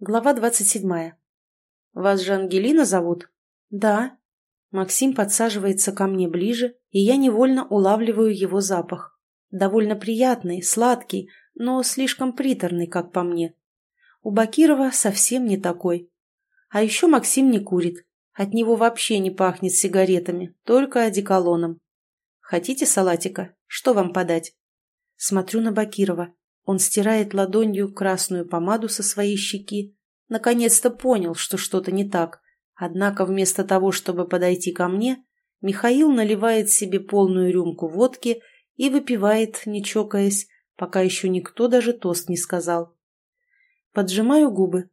Глава двадцать седьмая. «Вас же Ангелина зовут?» «Да». Максим подсаживается ко мне ближе, и я невольно улавливаю его запах. Довольно приятный, сладкий, но слишком приторный, как по мне. У Бакирова совсем не такой. А еще Максим не курит. От него вообще не пахнет сигаретами, только одеколоном. «Хотите салатика? Что вам подать?» Смотрю на Бакирова. Он стирает ладонью красную помаду со своей щеки. Наконец-то понял, что что-то не так. Однако вместо того, чтобы подойти ко мне, Михаил наливает себе полную рюмку водки и выпивает, не чокаясь, пока еще никто даже тост не сказал. Поджимаю губы.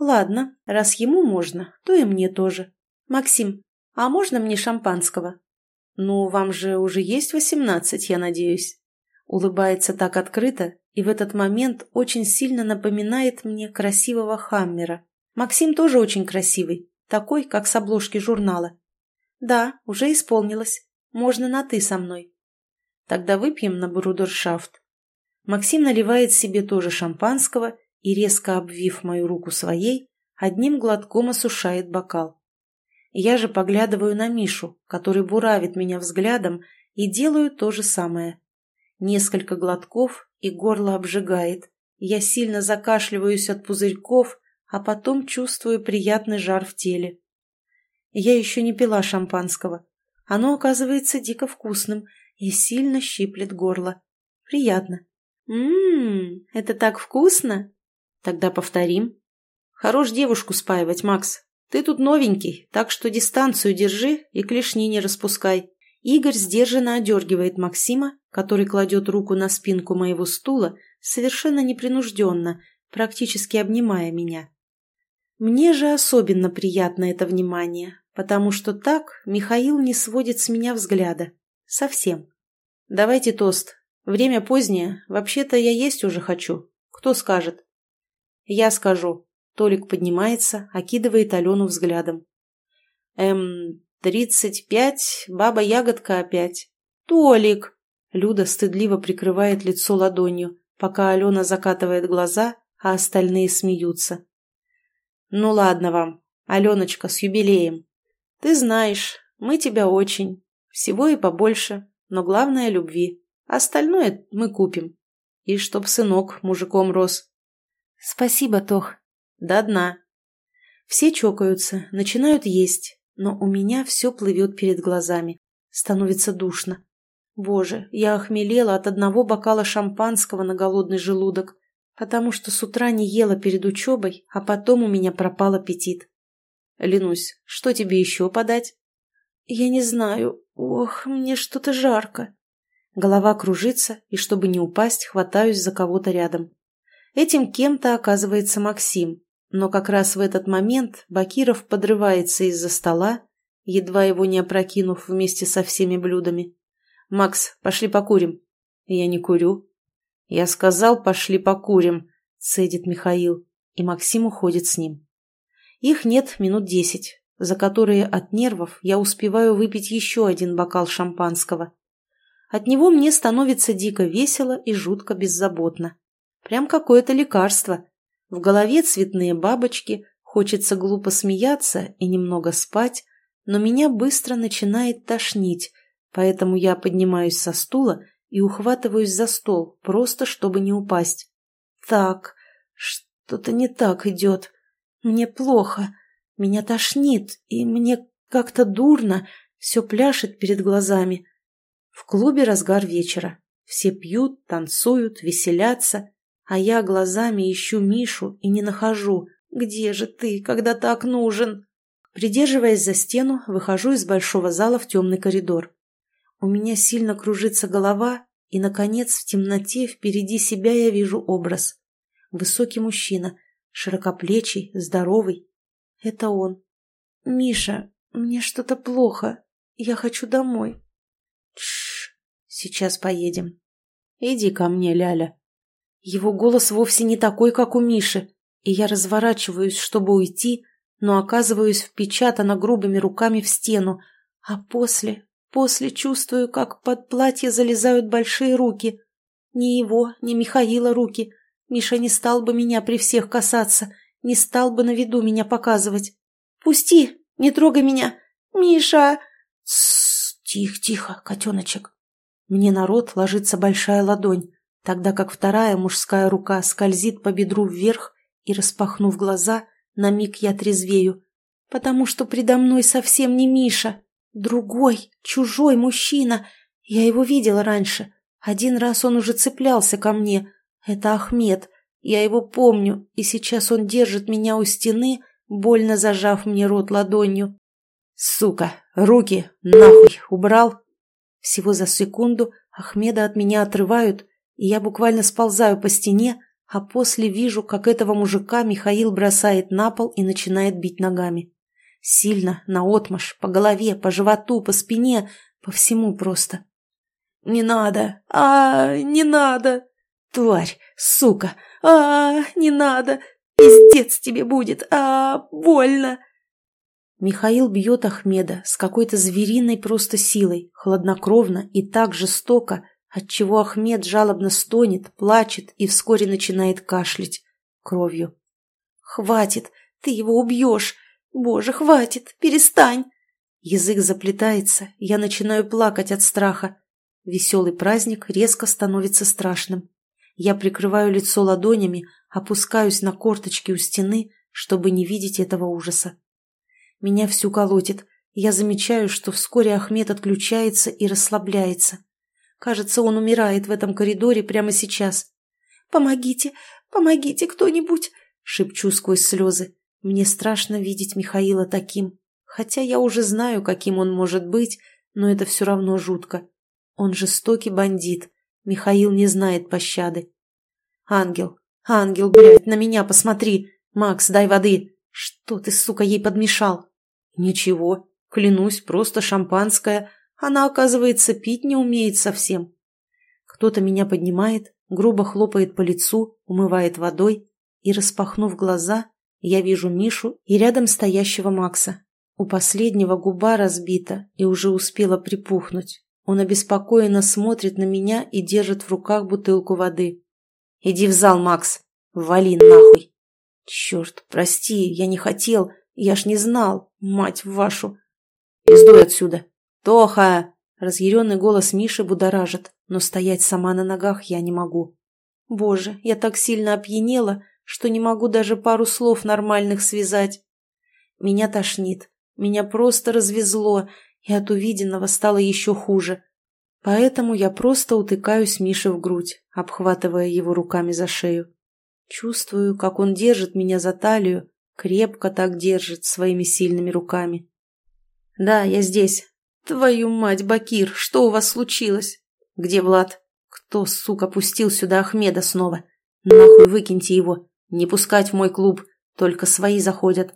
Ладно, раз ему можно, то и мне тоже. Максим, а можно мне шампанского? Ну, вам же уже есть восемнадцать, я надеюсь. Улыбается так открыто, и в этот момент очень сильно напоминает мне красивого Хаммера. Максим тоже очень красивый, такой, как с обложки журнала. Да, уже исполнилось. Можно на «ты» со мной. Тогда выпьем на брудершафт. Максим наливает себе тоже шампанского и, резко обвив мою руку своей, одним глотком осушает бокал. Я же поглядываю на Мишу, который буравит меня взглядом, и делаю то же самое. Несколько глотков, и горло обжигает. Я сильно закашливаюсь от пузырьков, а потом чувствую приятный жар в теле. Я еще не пила шампанского. Оно оказывается дико вкусным и сильно щиплет горло. Приятно. «Ммм, это так вкусно!» «Тогда повторим». «Хорош девушку спаивать, Макс. Ты тут новенький, так что дистанцию держи и клешни не распускай». Игорь сдержанно одергивает Максима, который кладет руку на спинку моего стула, совершенно непринужденно, практически обнимая меня. Мне же особенно приятно это внимание, потому что так Михаил не сводит с меня взгляда. Совсем. Давайте тост. Время позднее. Вообще-то я есть уже хочу. Кто скажет? Я скажу. Толик поднимается, окидывает Алену взглядом. Эм, тридцать пять, баба-ягодка опять. Толик! Люда стыдливо прикрывает лицо ладонью, пока Алена закатывает глаза, а остальные смеются. «Ну ладно вам, Аленочка, с юбилеем. Ты знаешь, мы тебя очень. Всего и побольше, но главное — любви. Остальное мы купим. И чтоб сынок мужиком рос». «Спасибо, Тох. До дна». Все чокаются, начинают есть, но у меня все плывет перед глазами. Становится душно. Боже, я охмелела от одного бокала шампанского на голодный желудок, потому что с утра не ела перед учебой, а потом у меня пропал аппетит. Ленусь, что тебе еще подать? Я не знаю. Ох, мне что-то жарко. Голова кружится, и чтобы не упасть, хватаюсь за кого-то рядом. Этим кем-то оказывается Максим, но как раз в этот момент Бакиров подрывается из-за стола, едва его не опрокинув вместе со всеми блюдами. «Макс, пошли покурим». «Я не курю». «Я сказал, пошли покурим», — цедит Михаил, и Максим уходит с ним. Их нет минут десять, за которые от нервов я успеваю выпить еще один бокал шампанского. От него мне становится дико весело и жутко беззаботно. Прям какое-то лекарство. В голове цветные бабочки, хочется глупо смеяться и немного спать, но меня быстро начинает тошнить, Поэтому я поднимаюсь со стула и ухватываюсь за стол, просто чтобы не упасть. Так, что-то не так идет. Мне плохо, меня тошнит, и мне как-то дурно, все пляшет перед глазами. В клубе разгар вечера. Все пьют, танцуют, веселятся, а я глазами ищу Мишу и не нахожу. Где же ты, когда так нужен? Придерживаясь за стену, выхожу из большого зала в темный коридор. У меня сильно кружится голова, и, наконец, в темноте впереди себя я вижу образ. Высокий мужчина, широкоплечий, здоровый. Это он. «Миша, мне что-то плохо. Я хочу домой». «Тш, сейчас поедем. Иди ко мне, Ляля». Его голос вовсе не такой, как у Миши, и я разворачиваюсь, чтобы уйти, но оказываюсь впечатана грубыми руками в стену, а после После чувствую, как под платье залезают большие руки. Ни его, ни Михаила руки. Миша не стал бы меня при всех касаться. Не стал бы на виду меня показывать. «Пусти! Не трогай меня! Миша!» «Тихо, тихо, котеночек!» Мне на рот ложится большая ладонь, тогда как вторая мужская рука скользит по бедру вверх, и, распахнув глаза, на миг я трезвею, потому что предо мной совсем не Миша, другой, чужой мужчина. Я его видела раньше. Один раз он уже цеплялся ко мне. Это Ахмед. Я его помню, и сейчас он держит меня у стены, больно зажав мне рот ладонью. «Сука! Руки! Нахуй! Убрал!» Всего за секунду Ахмеда от меня отрывают, и я буквально сползаю по стене, а после вижу, как этого мужика Михаил бросает на пол и начинает бить ногами. Сильно, наотмашь, по голове, по животу, по спине, по всему просто. «Не надо! а, не надо! Тварь! Сука! а, не надо! Пиздец тебе будет! а, больно!» Михаил бьет Ахмеда с какой-то звериной просто силой, хладнокровно и так жестоко, отчего Ахмед жалобно стонет, плачет и вскоре начинает кашлять кровью. «Хватит! Ты его убьешь! Боже, хватит! Перестань!» Язык заплетается, я начинаю плакать от страха. Веселый праздник резко становится страшным. Я прикрываю лицо ладонями, опускаюсь на корточки у стены, чтобы не видеть этого ужаса. Меня всю колотит. Я замечаю, что вскоре Ахмед отключается и расслабляется. Кажется, он умирает в этом коридоре прямо сейчас. «Помогите! Помогите кто-нибудь!» — шепчу сквозь слезы. Мне страшно видеть Михаила таким. Хотя я уже знаю, каким он может быть, но это все равно жутко. Он жестокий бандит. Михаил не знает пощады. «Ангел! Ангел, блядь, на меня посмотри! Макс, дай воды! Что ты, сука, ей подмешал?» «Ничего, клянусь, просто шампанское. Она, оказывается, пить не умеет совсем. Кто-то меня поднимает, грубо хлопает по лицу, умывает водой, и, распахнув глаза, я вижу Мишу и рядом стоящего Макса. У последнего губа разбита и уже успела припухнуть. Он обеспокоенно смотрит на меня и держит в руках бутылку воды. «Иди в зал, Макс! Вали нахуй!» «Черт, прости, я не хотел, я ж не знал, мать вашу!» «Пиздуй отсюда!» «Тоха!» Разъяренный голос Миши будоражит, но стоять сама на ногах я не могу. Боже, я так сильно опьянела, что не могу даже пару слов нормальных связать. Меня тошнит, меня просто развезло, и от увиденного стало еще хуже. Поэтому я просто утыкаюсь Мише в грудь, обхватывая его руками за шею. Чувствую, как он держит меня за талию, крепко так держит своими сильными руками. «Да, я здесь. «Твою мать, Бакир, что у вас случилось?» «Где Влад?» «Кто, сука, пустил сюда Ахмеда снова? Нахуй выкиньте его. Не пускать в мой клуб. Только свои заходят».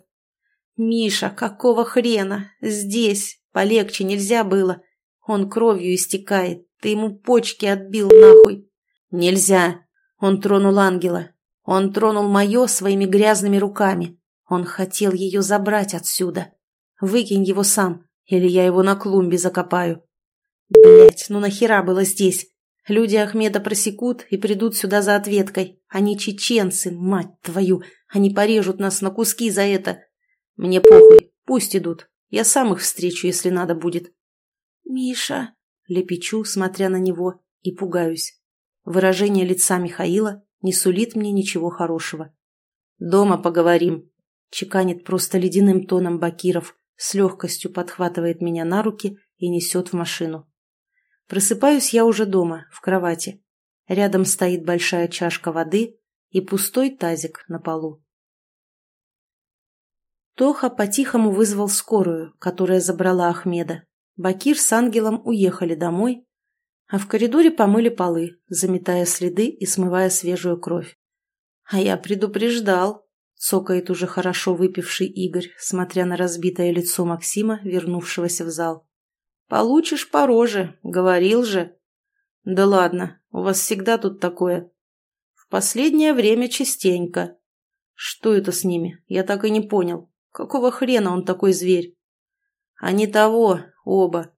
«Миша, какого хрена? Здесь. Полегче нельзя было. Он кровью истекает. Ты ему почки отбил нахуй». «Нельзя. Он тронул ангела. Он тронул мое своими грязными руками. Он хотел ее забрать отсюда. Выкинь его сам. Или я его на клумбе закопаю. Блять, ну нахера было здесь? Люди Ахмеда просекут и придут сюда за ответкой. Они чеченцы, мать твою. Они порежут нас на куски за это. Мне похуй, пусть идут. Я сам их встречу, если надо будет. Миша, лепечу, смотря на него, и пугаюсь. Выражение лица Михаила не сулит мне ничего хорошего. «Дома поговорим», — чеканит просто ледяным тоном Бакиров, с легкостью подхватывает меня на руки и несет в машину. Просыпаюсь я уже дома, в кровати. Рядом стоит большая чашка воды и пустой тазик на полу. Тоха по-тихому вызвал скорую, которая забрала Ахмеда. Бакир с ангелом уехали домой, а в коридоре помыли полы, заметая следы и смывая свежую кровь. А я предупреждал, Цокает уже хорошо выпивший Игорь, смотря на разбитое лицо Максима, вернувшегося в зал. «Получишь по роже, говорил же». «Да ладно, у вас всегда тут такое». «В последнее время частенько». «Что это с ними? Я так и не понял. Какого хрена он такой зверь?» «А не того, оба».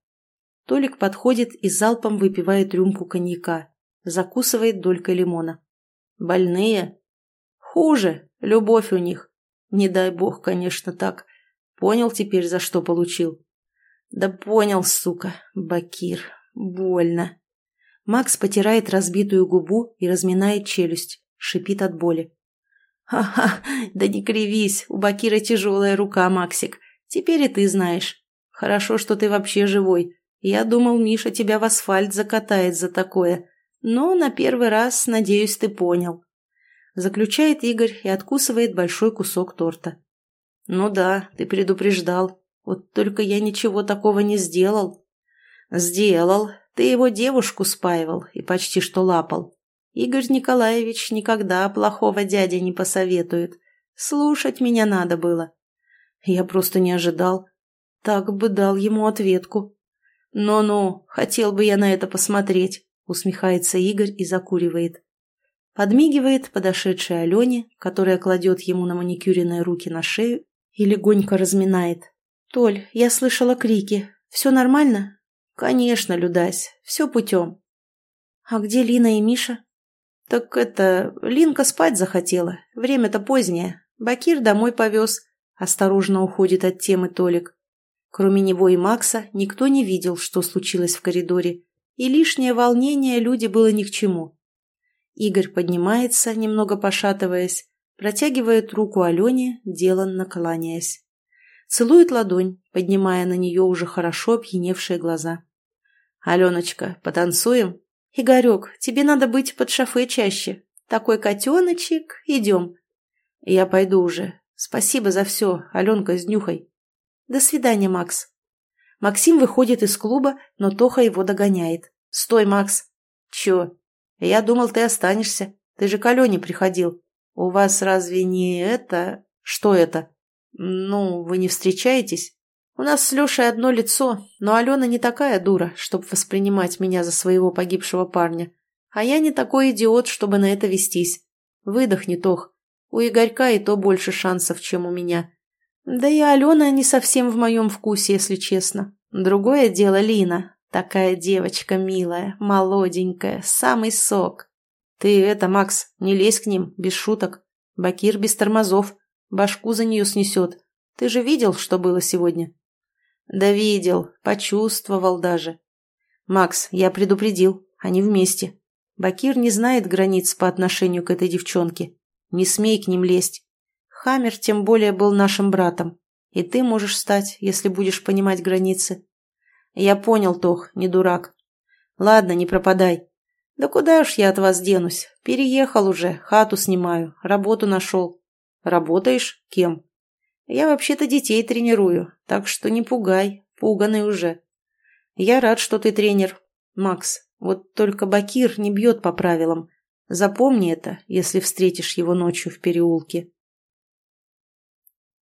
Толик подходит и залпом выпивает рюмку коньяка, закусывает долькой лимона. «Больные?» «Хуже, Любовь у них. Не дай бог, конечно, так. Понял теперь, за что получил? Да понял, сука, Бакир. Больно. Макс потирает разбитую губу и разминает челюсть, шипит от боли. «Ха-ха, да не кривись, у Бакира тяжелая рука, Максик. Теперь и ты знаешь. Хорошо, что ты вообще живой. Я думал, Миша тебя в асфальт закатает за такое. Но на первый раз, надеюсь, ты понял. Заключает Игорь и откусывает большой кусок торта. Ну да, ты предупреждал. Вот только я ничего такого не сделал. Сделал. Ты его девушку спаивал и почти что лапал. Игорь Николаевич никогда плохого дяде не посоветует. Слушать меня надо было. Я просто не ожидал. Так бы дал ему ответку. «Ну-ну, хотел бы я на это посмотреть», — усмехается Игорь и закуривает. Подмигивает подошедшей Алене, которая кладет ему на маникюренные руки на шею и легонько разминает. «Толь, я слышала крики. Все нормально?» «Конечно, Людась, все путем». «А где Лина и Миша?» «Так это, Линка спать захотела. Время-то позднее. Бакир домой повез». Осторожно уходит от темы Толик. Кроме него и Макса, никто не видел, что случилось в коридоре, и лишнее волнение люди было ни к чему. Игорь поднимается, немного пошатываясь, протягивает руку Алене, деланно кланяясь. Целует ладонь, поднимая на нее уже хорошо опьяневшие глаза. «Аленочка, потанцуем?» «Игорек, тебе надо быть под шофе чаще. Такой котеночек, идем». «Я пойду уже. Спасибо за все, Аленка с Нюхой». «До свидания, Макс». Максим выходит из клуба, но Тоха его догоняет. «Стой, Макс!» «Чё? Я думал, ты останешься. Ты же к Алене приходил. У вас разве не это... Что это? Ну, вы не встречаетесь? У нас с Лешей одно лицо, но Алена не такая дура, чтобы воспринимать меня за своего погибшего парня. А я не такой идиот, чтобы на это вестись. Выдохни, Тох. У Игорька и то больше шансов, чем у меня. Да и Алена не совсем в моем вкусе, если честно. Другое дело Лина. Такая девочка милая, молоденькая, самый сок. Ты это, Макс, не лезь к ним, без шуток. Бакир без тормозов. Башку за нее снесет. Ты же видел, что было сегодня? Да видел, почувствовал даже. Макс, я предупредил, они вместе. Бакир не знает границ по отношению к этой девчонке. Не смей к ним лезть. Хаммер тем более был нашим братом. И ты можешь стать, если будешь понимать границы. Я понял, Тох, не дурак. Ладно, не пропадай. Да куда уж я от вас денусь? Переехал уже, хату снимаю, работу нашел. Работаешь? Кем? Я вообще-то детей тренирую, так что не пугай, пуганый уже. Я рад, что ты тренер. Макс, вот только Бакир не бьет по правилам. Запомни это, если встретишь его ночью в переулке.